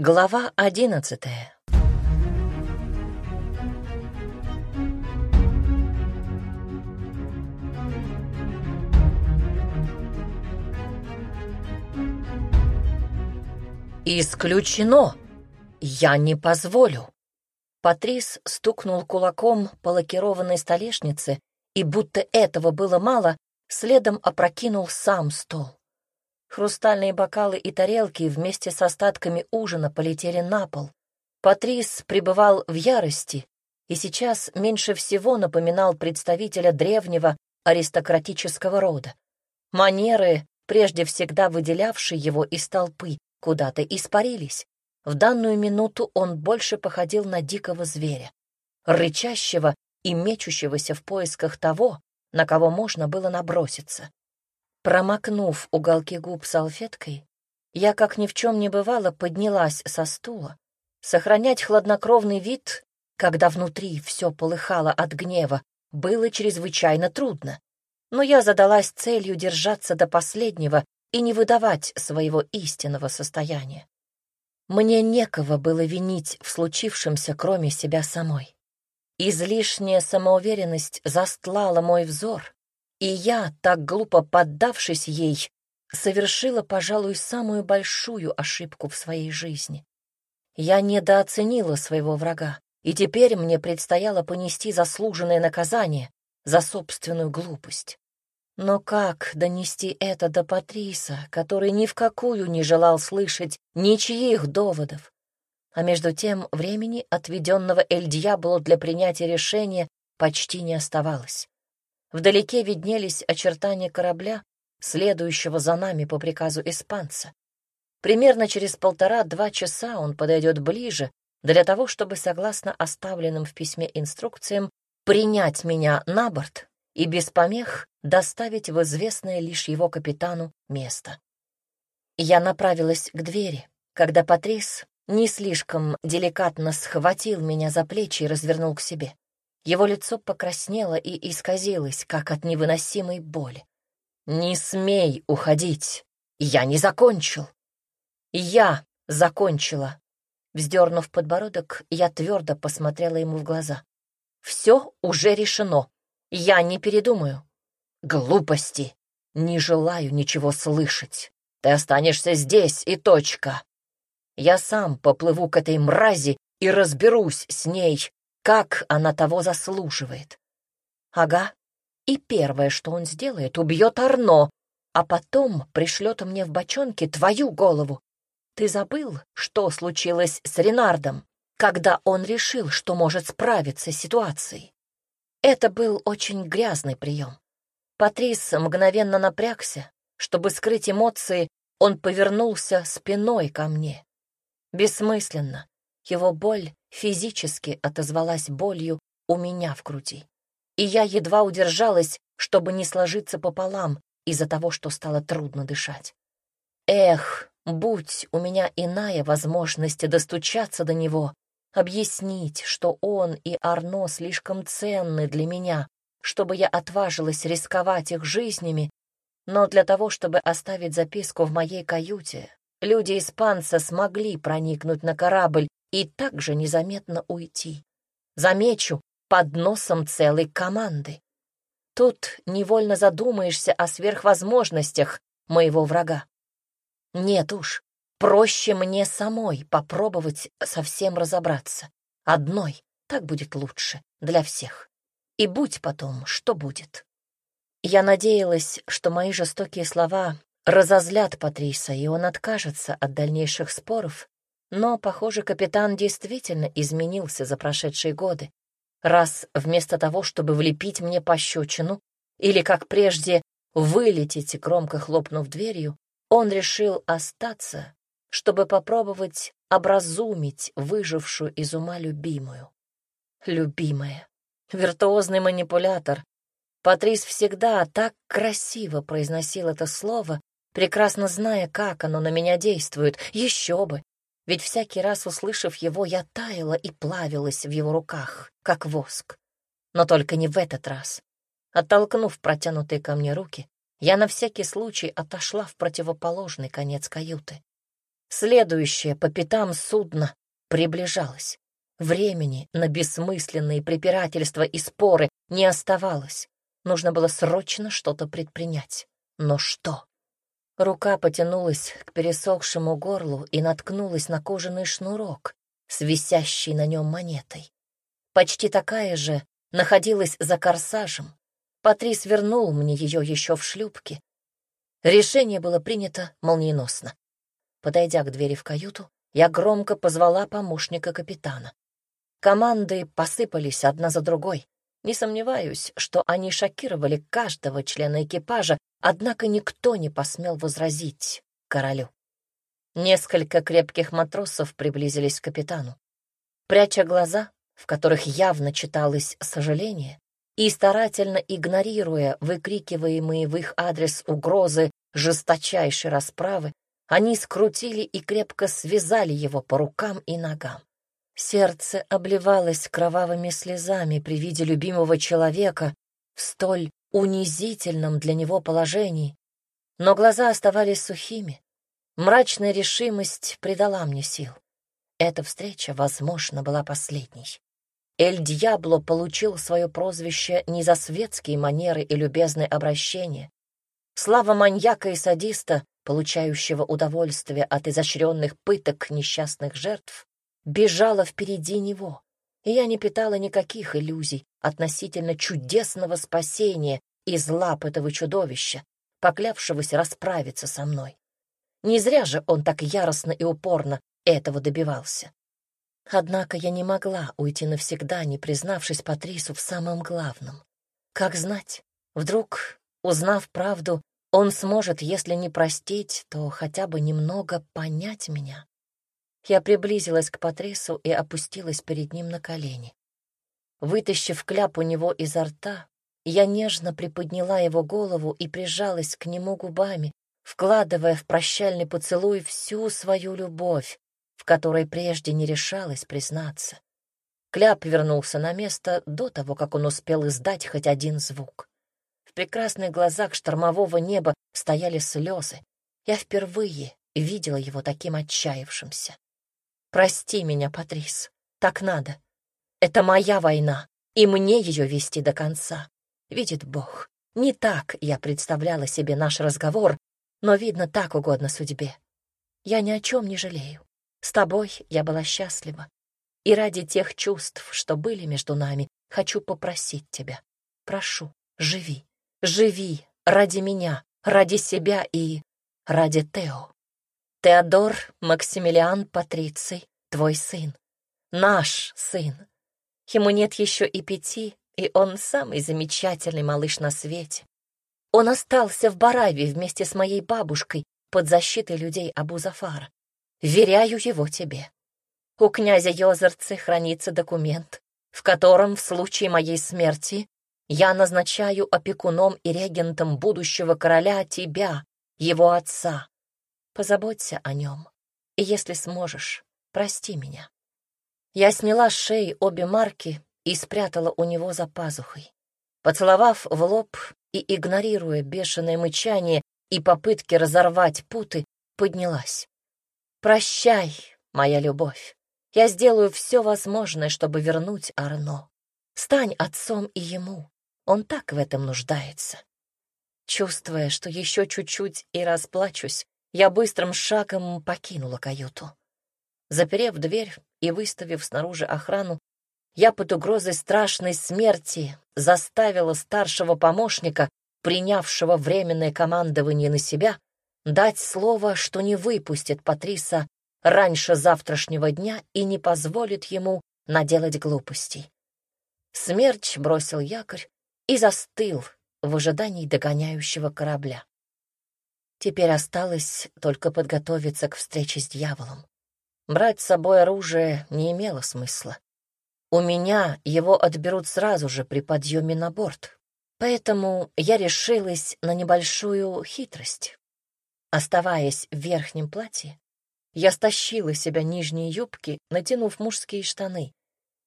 Глава одиннадцатая «Исключено! Я не позволю!» Патрис стукнул кулаком по лакированной столешнице, и будто этого было мало, следом опрокинул сам стол. Хрустальные бокалы и тарелки вместе с остатками ужина полетели на пол. Патрис пребывал в ярости и сейчас меньше всего напоминал представителя древнего аристократического рода. Манеры, прежде всегда выделявшие его из толпы, куда-то испарились. В данную минуту он больше походил на дикого зверя, рычащего и мечущегося в поисках того, на кого можно было наброситься. Промокнув уголки губ салфеткой, я, как ни в чем не бывало, поднялась со стула. Сохранять хладнокровный вид, когда внутри все полыхало от гнева, было чрезвычайно трудно. Но я задалась целью держаться до последнего и не выдавать своего истинного состояния. Мне некого было винить в случившемся, кроме себя самой. Излишняя самоуверенность застлала мой взор, и я, так глупо поддавшись ей, совершила, пожалуй, самую большую ошибку в своей жизни. Я недооценила своего врага, и теперь мне предстояло понести заслуженное наказание за собственную глупость. Но как донести это до Патриса, который ни в какую не желал слышать ничьих доводов? А между тем времени, отведенного Эль-Дьябло для принятия решения, почти не оставалось. Вдалеке виднелись очертания корабля, следующего за нами по приказу испанца. Примерно через полтора-два часа он подойдет ближе для того, чтобы, согласно оставленным в письме инструкциям, принять меня на борт и без помех доставить в известное лишь его капитану место. Я направилась к двери, когда Патрис не слишком деликатно схватил меня за плечи и развернул к себе. Его лицо покраснело и исказилось, как от невыносимой боли. «Не смей уходить! Я не закончил!» «Я закончила!» Вздернув подбородок, я твердо посмотрела ему в глаза. «Все уже решено. Я не передумаю». «Глупости! Не желаю ничего слышать. Ты останешься здесь и точка. Я сам поплыву к этой мрази и разберусь с ней, как она того заслуживает. Ага. И первое, что он сделает, убьет Арно, а потом пришлет мне в бочонке твою голову. Ты забыл, что случилось с Ренардом, когда он решил, что может справиться с ситуацией? Это был очень грязный прием. Патрис мгновенно напрягся. Чтобы скрыть эмоции, он повернулся спиной ко мне. Бессмысленно. Его боль физически отозвалась болью у меня в груди. И я едва удержалась, чтобы не сложиться пополам из-за того, что стало трудно дышать. Эх, будь у меня иная возможность достучаться до него, объяснить, что он и Арно слишком ценны для меня, чтобы я отважилась рисковать их жизнями, но для того, чтобы оставить записку в моей каюте, люди испанца смогли проникнуть на корабль и также незаметно уйти. Замечу, под носом целой команды. Тут невольно задумаешься о сверхвозможностях моего врага. Нет уж, проще мне самой попробовать совсем разобраться. Одной так будет лучше для всех. И будь потом, что будет. Я надеялась, что мои жестокие слова разозлят Патриса, и он откажется от дальнейших споров но, похоже, капитан действительно изменился за прошедшие годы. Раз вместо того, чтобы влепить мне пощечину или, как прежде, вылететь, громко хлопнув дверью, он решил остаться, чтобы попробовать образумить выжившую из ума любимую. Любимая. Виртуозный манипулятор. Патрис всегда так красиво произносил это слово, прекрасно зная, как оно на меня действует. Еще бы! Ведь всякий раз, услышав его, я таяла и плавилась в его руках, как воск. Но только не в этот раз. Оттолкнув протянутые ко мне руки, я на всякий случай отошла в противоположный конец каюты. Следующее по пятам судно приближалось. Времени на бессмысленные препирательства и споры не оставалось. Нужно было срочно что-то предпринять. Но что? Рука потянулась к пересохшему горлу и наткнулась на кожаный шнурок с висящей на нем монетой. Почти такая же находилась за корсажем. Патрис вернул мне ее еще в шлюпке. Решение было принято молниеносно. Подойдя к двери в каюту, я громко позвала помощника капитана. Команды посыпались одна за другой. Не сомневаюсь, что они шокировали каждого члена экипажа, однако никто не посмел возразить королю. Несколько крепких матросов приблизились к капитану. Пряча глаза, в которых явно читалось сожаление, и старательно игнорируя выкрикиваемые в их адрес угрозы жесточайшей расправы, они скрутили и крепко связали его по рукам и ногам. Сердце обливалось кровавыми слезами при виде любимого человека в столь унизительном для него положении, но глаза оставались сухими. Мрачная решимость придала мне сил. Эта встреча, возможно, была последней. Эль Дьябло получил свое прозвище не за светские манеры и любезное обращение. Слава маньяка и садиста, получающего удовольствие от изощренных пыток несчастных жертв, бежала впереди него, и я не питала никаких иллюзий относительно чудесного спасения из лап этого чудовища, поклявшегося расправиться со мной. Не зря же он так яростно и упорно этого добивался. Однако я не могла уйти навсегда, не признавшись Патрису в самом главном. Как знать, вдруг, узнав правду, он сможет, если не простить, то хотя бы немного понять меня. Я приблизилась к Патрису и опустилась перед ним на колени. Вытащив кляп у него изо рта, я нежно приподняла его голову и прижалась к нему губами, вкладывая в прощальный поцелуй всю свою любовь, в которой прежде не решалась признаться. Кляп вернулся на место до того, как он успел издать хоть один звук. В прекрасных глазах штормового неба стояли слезы. Я впервые видела его таким отчаявшимся. Прости меня, Патрис, так надо. Это моя война, и мне ее вести до конца. Видит Бог, не так я представляла себе наш разговор, но, видно, так угодно судьбе. Я ни о чем не жалею. С тобой я была счастлива. И ради тех чувств, что были между нами, хочу попросить тебя. Прошу, живи, живи ради меня, ради себя и ради Тео. Теодор Максимилиан Патриций, твой сын. Наш сын. Ему нет еще и пяти, и он самый замечательный малыш на свете. Он остался в Бараве вместе с моей бабушкой под защитой людей Абу-Зафара. Веряю его тебе. У князя Йозерцы хранится документ, в котором в случае моей смерти я назначаю опекуном и регентом будущего короля тебя, его отца, Позаботься о нем. И если сможешь, прости меня. Я сняла с шеи обе марки и спрятала у него за пазухой. Поцеловав в лоб и игнорируя бешеное мычание и попытки разорвать путы, поднялась. «Прощай, моя любовь. Я сделаю все возможное, чтобы вернуть Арно. Стань отцом и ему. Он так в этом нуждается». Чувствуя, что еще чуть-чуть и расплачусь, я быстрым шагом покинула каюту. Заперев дверь и выставив снаружи охрану, я под угрозой страшной смерти заставила старшего помощника, принявшего временное командование на себя, дать слово, что не выпустит Патриса раньше завтрашнего дня и не позволит ему наделать глупостей. Смерч бросил якорь и застыл в ожидании догоняющего корабля. Теперь осталось только подготовиться к встрече с дьяволом. Брать с собой оружие не имело смысла. У меня его отберут сразу же при подъеме на борт, поэтому я решилась на небольшую хитрость. Оставаясь в верхнем платье, я стащила себя нижние юбки, натянув мужские штаны.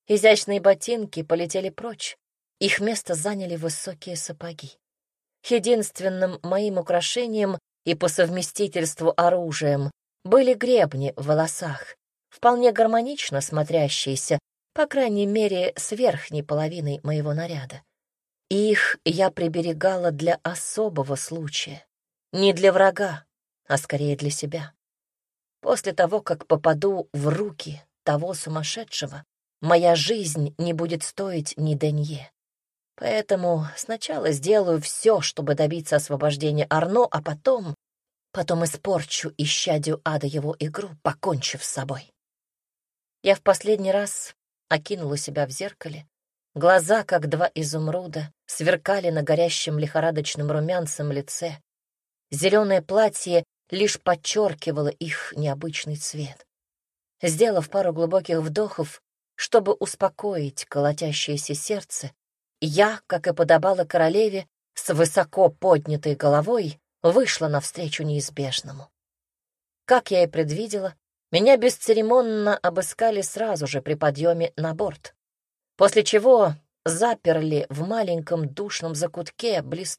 Изящные ботинки полетели прочь, их место заняли высокие сапоги. Единственным моим украшением и по совместительству оружием были гребни в волосах, вполне гармонично смотрящиеся, по крайней мере, с верхней половиной моего наряда. Их я приберегала для особого случая, не для врага, а скорее для себя. После того, как попаду в руки того сумасшедшего, моя жизнь не будет стоить ни денье. Поэтому сначала сделаю все, чтобы добиться освобождения Арно, а потом... Потом испорчу исчадию ада его игру, покончив с собой. Я в последний раз окинула себя в зеркале. Глаза, как два изумруда, сверкали на горящем лихорадочным румянцем лице. Зеленое платье лишь подчеркивало их необычный цвет. Сделав пару глубоких вдохов, чтобы успокоить колотящееся сердце, я, как и подобала королеве, с высоко поднятой головой вышла навстречу неизбежному. Как я и предвидела, меня бесцеремонно обыскали сразу же при подъеме на борт, после чего заперли в маленьком душном закутке близ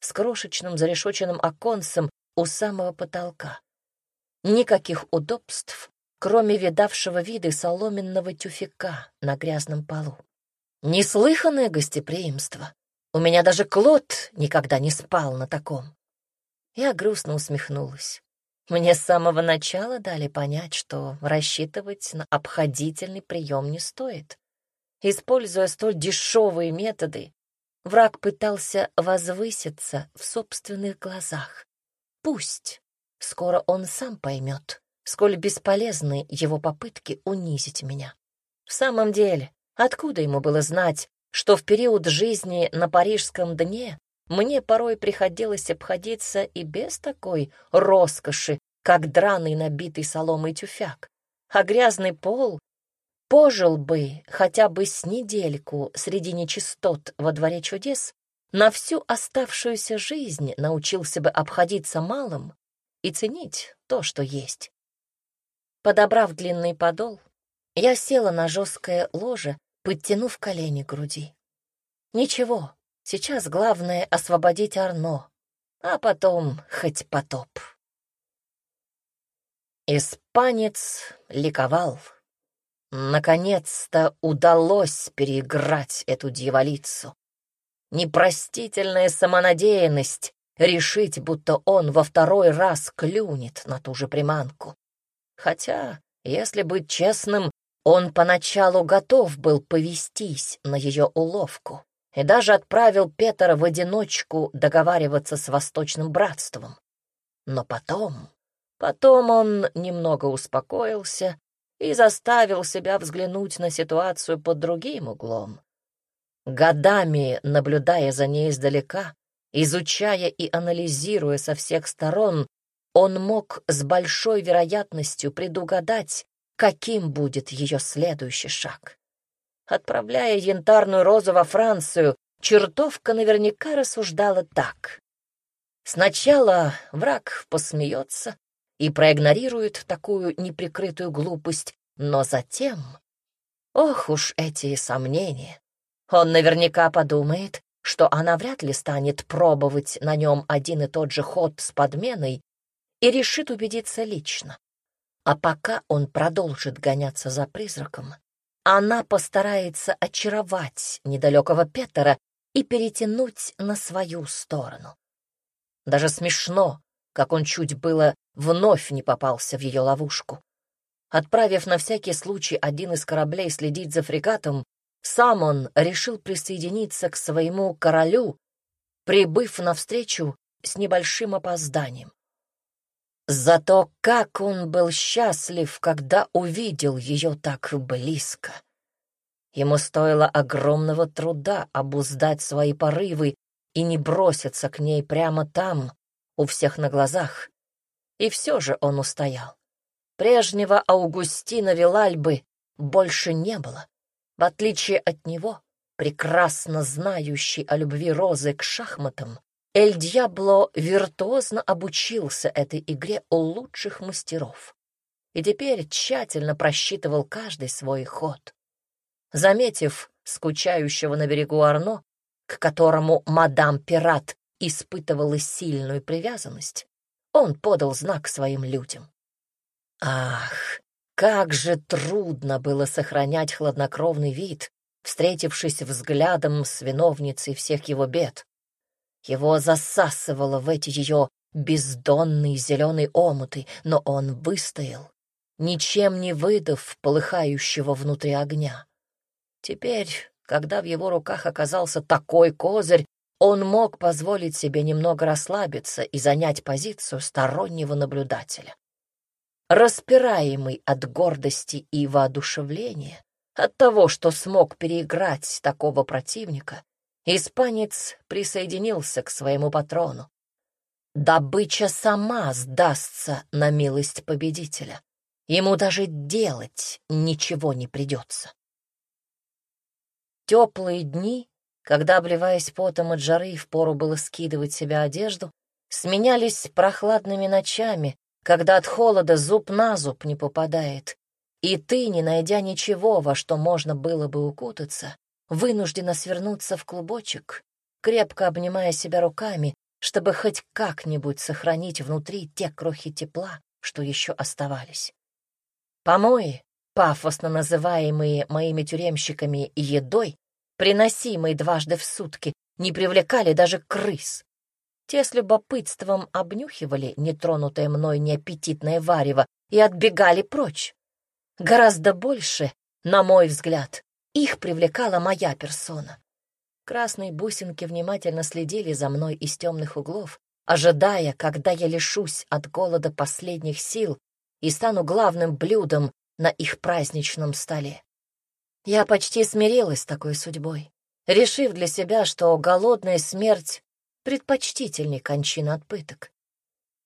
с крошечным зарешоченным оконцем у самого потолка. Никаких удобств, кроме видавшего виды соломенного тюфяка на грязном полу. Неслыханное гостеприимство. У меня даже Клод никогда не спал на таком. Я грустно усмехнулась. Мне с самого начала дали понять, что рассчитывать на обходительный прием не стоит. Используя столь дешевые методы, враг пытался возвыситься в собственных глазах. Пусть. Скоро он сам поймет, сколь бесполезны его попытки унизить меня. В самом деле, откуда ему было знать, что в период жизни на парижском дне мне порой приходилось обходиться и без такой роскоши, как драный набитый соломой тюфяк. А грязный пол пожил бы хотя бы с недельку среди нечистот во дворе чудес, на всю оставшуюся жизнь научился бы обходиться малым и ценить то, что есть. Подобрав длинный подол, я села на жесткое ложе, подтянув колени к груди. Ничего, сейчас главное — освободить Арно, а потом хоть потоп. Испанец ликовал. Наконец-то удалось переиграть эту дьяволицу. Непростительная самонадеянность решить, будто он во второй раз клюнет на ту же приманку. Хотя, если быть честным, он поначалу готов был повестись на ее уловку и даже отправил Петра в одиночку договариваться с Восточным Братством. Но потом, потом он немного успокоился и заставил себя взглянуть на ситуацию под другим углом. Годами наблюдая за ней издалека, изучая и анализируя со всех сторон, он мог с большой вероятностью предугадать, каким будет ее следующий шаг. Отправляя янтарную розу во Францию, чертовка наверняка рассуждала так. Сначала враг посмеется и проигнорирует такую неприкрытую глупость, но затем... Ох уж эти сомнения! Он наверняка подумает, что она вряд ли станет пробовать на нем один и тот же ход с подменой и решит убедиться лично. А пока он продолжит гоняться за призраком, она постарается очаровать недалекого Петера и перетянуть на свою сторону. Даже смешно, как он чуть было вновь не попался в ее ловушку. Отправив на всякий случай один из кораблей следить за фрегатом, сам он решил присоединиться к своему королю, прибыв навстречу с небольшим опозданием. Зато как он был счастлив, когда увидел ее так близко. Ему стоило огромного труда обуздать свои порывы и не броситься к ней прямо там, у всех на глазах. И все же он устоял. Прежнего Аугустина Вилальбы больше не было. В отличие от него, прекрасно знающий о любви Розы к шахматам, Эль Дьябло виртуозно обучился этой игре у лучших мастеров и теперь тщательно просчитывал каждый свой ход. Заметив скучающего на берегу Арно, к которому мадам Пират испытывала сильную привязанность, он подал знак своим людям. Ах, как же трудно было сохранять хладнокровный вид, встретившись взглядом с виновницей всех его бед. Его засасывало в эти ее бездонные зеленые омуты, но он выстоял, ничем не выдав полыхающего внутри огня. Теперь, когда в его руках оказался такой козырь, он мог позволить себе немного расслабиться и занять позицию стороннего наблюдателя. Распираемый от гордости и воодушевления, от того, что смог переиграть такого противника, испанец присоединился к своему патрону. Добыча сама сдастся на милость победителя. Ему даже делать ничего не придется. Теплые дни когда, обливаясь потом от жары, впору было скидывать себя одежду, сменялись прохладными ночами, когда от холода зуб на зуб не попадает, и ты, не найдя ничего, во что можно было бы укутаться, вынуждена свернуться в клубочек, крепко обнимая себя руками, чтобы хоть как-нибудь сохранить внутри те крохи тепла, что еще оставались. Помои, пафосно называемые моими тюремщиками едой, приносимые дважды в сутки, не привлекали даже крыс. Те с любопытством обнюхивали нетронутое мной неаппетитное варево и отбегали прочь. Гораздо больше, на мой взгляд, их привлекала моя персона. Красные бусинки внимательно следили за мной из темных углов, ожидая, когда я лишусь от голода последних сил и стану главным блюдом на их праздничном столе. Я почти смирилась с такой судьбой, решив для себя, что голодная смерть предпочтительней кончины от пыток.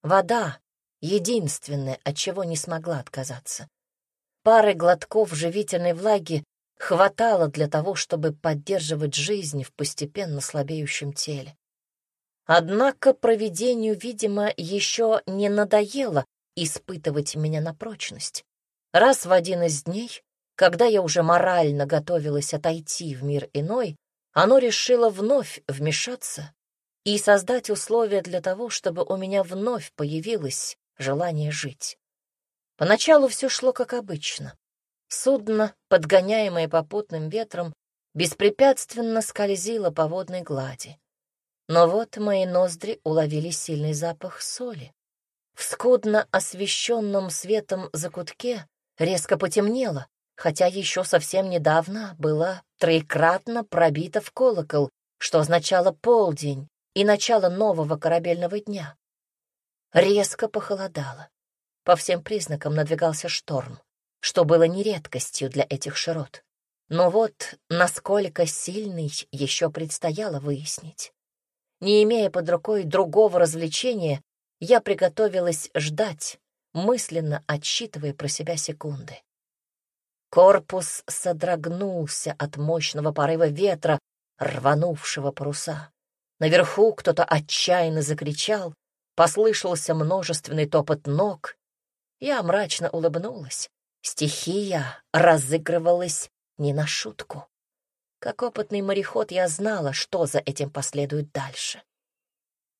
Вода — единственное, от чего не смогла отказаться. Пары глотков живительной влаги хватало для того, чтобы поддерживать жизнь в постепенно слабеющем теле. Однако провидению, видимо, еще не надоело испытывать меня на прочность. Раз в один из дней когда я уже морально готовилась отойти в мир иной, оно решило вновь вмешаться и создать условия для того, чтобы у меня вновь появилось желание жить. Поначалу все шло как обычно. Судно, подгоняемое попутным ветром, беспрепятственно скользило по водной глади. Но вот мои ноздри уловили сильный запах соли. В скудно освещенном светом закутке резко потемнело, хотя еще совсем недавно было троекратно пробито в колокол, что означало полдень и начало нового корабельного дня. Резко похолодало. По всем признакам надвигался шторм, что было не редкостью для этих широт. Но вот насколько сильный еще предстояло выяснить. Не имея под рукой другого развлечения, я приготовилась ждать, мысленно отсчитывая про себя секунды. Корпус содрогнулся от мощного порыва ветра, рванувшего паруса. Наверху кто-то отчаянно закричал, послышался множественный топот ног. Я мрачно улыбнулась. Стихия разыгрывалась не на шутку. Как опытный мореход я знала, что за этим последует дальше.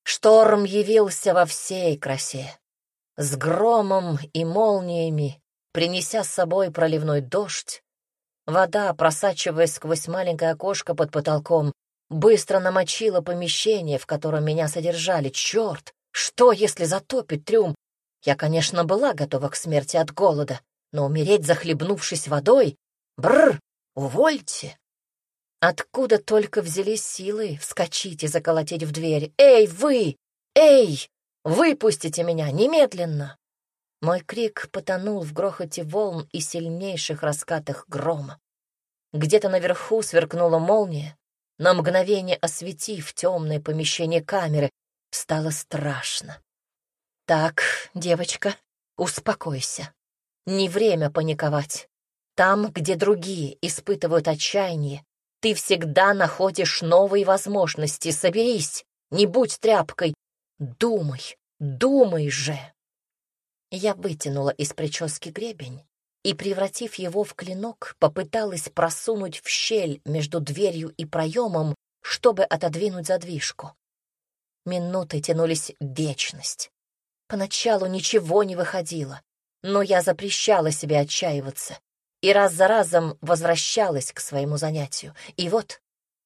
Шторм явился во всей красе. С громом и молниями принеся с собой проливной дождь. Вода, просачиваясь сквозь маленькое окошко под потолком, быстро намочила помещение, в котором меня содержали. Черт, что, если затопит трюм? Я, конечно, была готова к смерти от голода, но умереть, захлебнувшись водой? Бррр, увольте! Откуда только взялись силы вскочить и заколотить в дверь? «Эй, вы! Эй! Выпустите меня немедленно!» Мой крик потонул в грохоте волн и сильнейших раскатах грома. Где-то наверху сверкнула молния, на мгновение осветив темное помещение камеры. Стало страшно. «Так, девочка, успокойся. Не время паниковать. Там, где другие испытывают отчаяние, ты всегда находишь новые возможности. Соберись, не будь тряпкой. Думай, думай же!» Я вытянула из прически гребень и, превратив его в клинок, попыталась просунуть в щель между дверью и проемом, чтобы отодвинуть задвижку. Минуты тянулись вечность. Поначалу ничего не выходило. Но я запрещала себе отчаиваться и раз за разом возвращалась к своему занятию. И вот,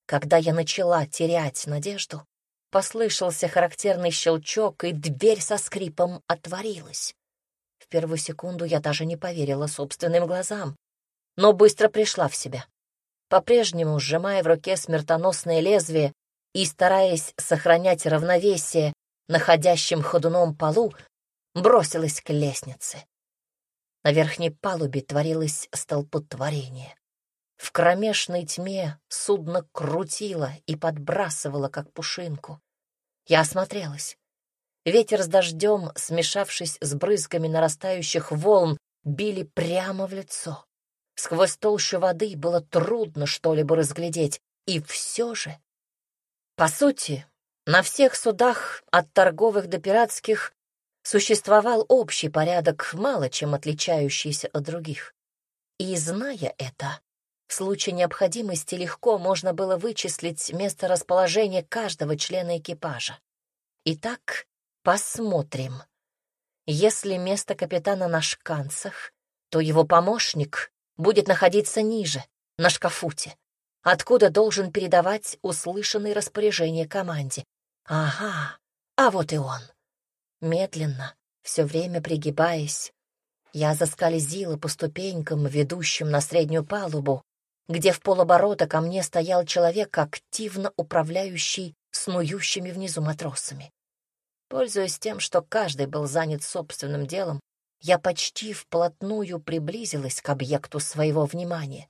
когда я начала терять надежду, послышался характерный щелчок, и дверь со скрипом отворилась. В первую секунду я даже не поверила собственным глазам, но быстро пришла в себя. По-прежнему, сжимая в руке смертоносное лезвие и стараясь сохранять равновесие на ходящем ходуном полу, бросилась к лестнице. На верхней палубе творилось столпотворение. В кромешной тьме судно крутило и подбрасывало, как пушинку. Я осмотрелась. Ветер с дождем, смешавшись с брызгами нарастающих волн, били прямо в лицо. Сквозь толщу воды было трудно что-либо разглядеть, и все же... По сути, на всех судах, от торговых до пиратских, существовал общий порядок, мало чем отличающийся от других. И, зная это, в случае необходимости легко можно было вычислить место расположения каждого члена экипажа. Итак, посмотрим. Если место капитана на шканцах, то его помощник будет находиться ниже, на шкафуте, откуда должен передавать услышанные распоряжения команде. Ага, а вот и он. Медленно, все время пригибаясь, я заскользила по ступенькам, ведущим на среднюю палубу, где в полоборота ко мне стоял человек, активно управляющий снующими внизу матросами. Пользуясь тем, что каждый был занят собственным делом, я почти вплотную приблизилась к объекту своего внимания.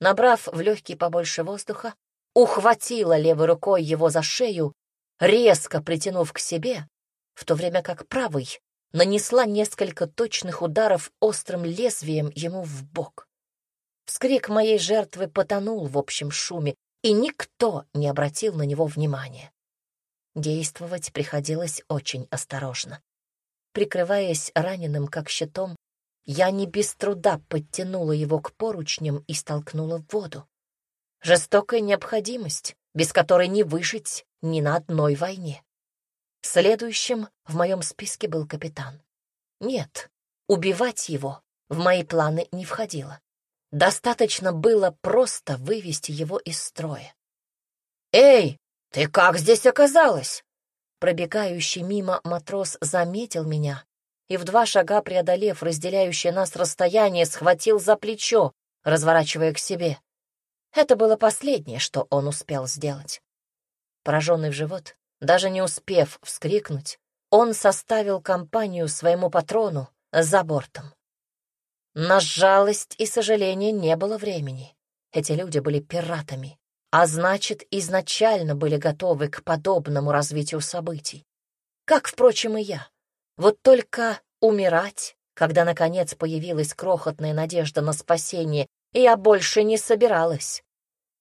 Набрав в легкие побольше воздуха, ухватила левой рукой его за шею, резко притянув к себе в то время как правый нанесла несколько точных ударов острым лезвием ему в бок. Вскрик моей жертвы потонул в общем шуме, и никто не обратил на него внимания. Действовать приходилось очень осторожно. Прикрываясь раненым как щитом, я не без труда подтянула его к поручням и столкнула в воду. Жестокая необходимость, без которой не выжить ни на одной войне. Следующим в моем списке был капитан. Нет, убивать его в мои планы не входило. Достаточно было просто вывести его из строя. «Эй, ты как здесь оказалась?» Пробегающий мимо матрос заметил меня и в два шага преодолев разделяющее нас расстояние, схватил за плечо, разворачивая к себе. Это было последнее, что он успел сделать. Пораженный в живот, даже не успев вскрикнуть, он составил компанию своему патрону за бортом. На жалость и сожаление не было времени. Эти люди были пиратами, а значит, изначально были готовы к подобному развитию событий. Как, впрочем, и я. Вот только умирать, когда, наконец, появилась крохотная надежда на спасение, я больше не собиралась.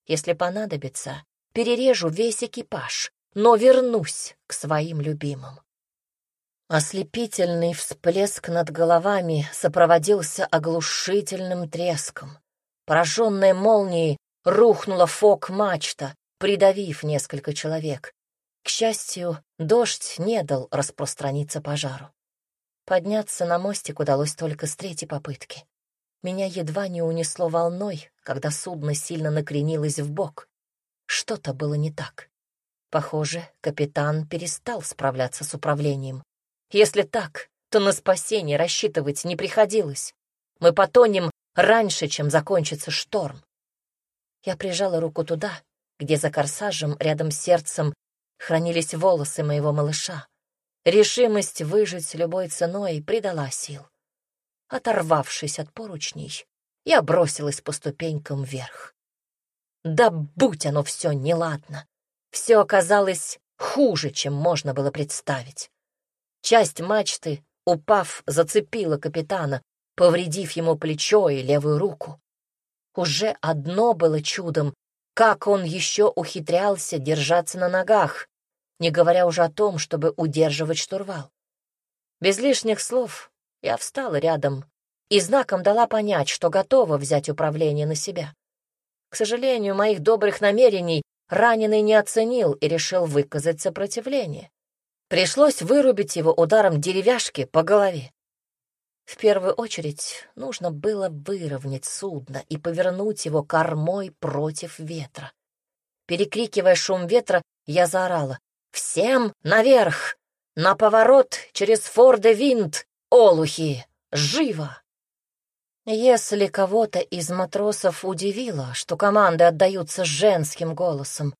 Если понадобится, перережу весь экипаж, но вернусь к своим любимым. Ослепительный всплеск над головами сопроводился оглушительным треском. Пораженная молнией рухнула фок-мачта, придавив несколько человек. К счастью, дождь не дал распространиться пожару. Подняться на мостик удалось только с третьей попытки. Меня едва не унесло волной, когда судно сильно накренилось в бок. Что-то было не так. Похоже, капитан перестал справляться с управлением. Если так, то на спасение рассчитывать не приходилось. Мы потонем раньше, чем закончится шторм. Я прижала руку туда, где за корсажем рядом с сердцем хранились волосы моего малыша. Решимость выжить любой ценой придала сил. Оторвавшись от поручней, я бросилась по ступенькам вверх. Да будь оно все неладно! Все оказалось хуже, чем можно было представить. Часть мачты, упав, зацепила капитана, повредив ему плечо и левую руку. Уже одно было чудом, как он еще ухитрялся держаться на ногах, не говоря уже о том, чтобы удерживать штурвал. Без лишних слов я встала рядом и знаком дала понять, что готова взять управление на себя. К сожалению, моих добрых намерений раненый не оценил и решил выказать сопротивление. Пришлось вырубить его ударом деревяшки по голове. В первую очередь нужно было выровнять судно и повернуть его кормой против ветра. Перекрикивая шум ветра, я заорала. «Всем наверх! На поворот через Форде-Винт! Олухи! Живо!» Если кого-то из матросов удивило, что команды отдаются женским голосом,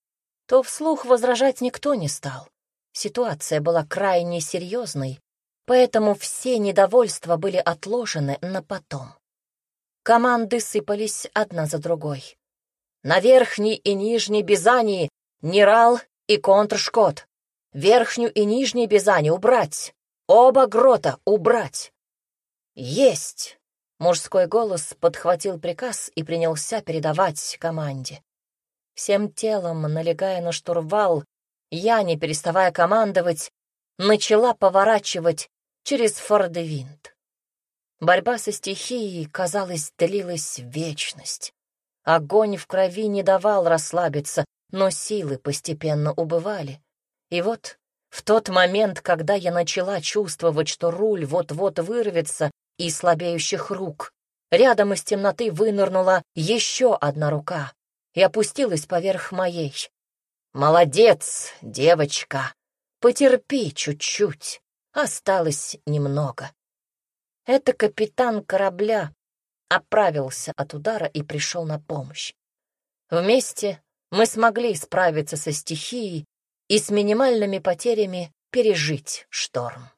то вслух возражать никто не стал. Ситуация была крайне серьезной, поэтому все недовольства были отложены на потом. Команды сыпались одна за другой. На верхней и нижней Бизании Нерал и контршкот. Верхнюю и нижнюю Бизани убрать. Оба грота убрать. Есть! Мужской голос подхватил приказ и принялся передавать команде. Всем телом, налегая на штурвал, я, не переставая командовать, начала поворачивать через Фордевинт. Борьба со стихией, казалось, длилась вечность. Огонь в крови не давал расслабиться, но силы постепенно убывали. И вот в тот момент, когда я начала чувствовать, что руль вот-вот вырвется из слабеющих рук, рядом из темноты вынырнула еще одна рука и опустилась поверх моей. «Молодец, девочка! Потерпи чуть-чуть, осталось немного». Это капитан корабля оправился от удара и пришел на помощь. Вместе мы смогли справиться со стихией и с минимальными потерями пережить шторм.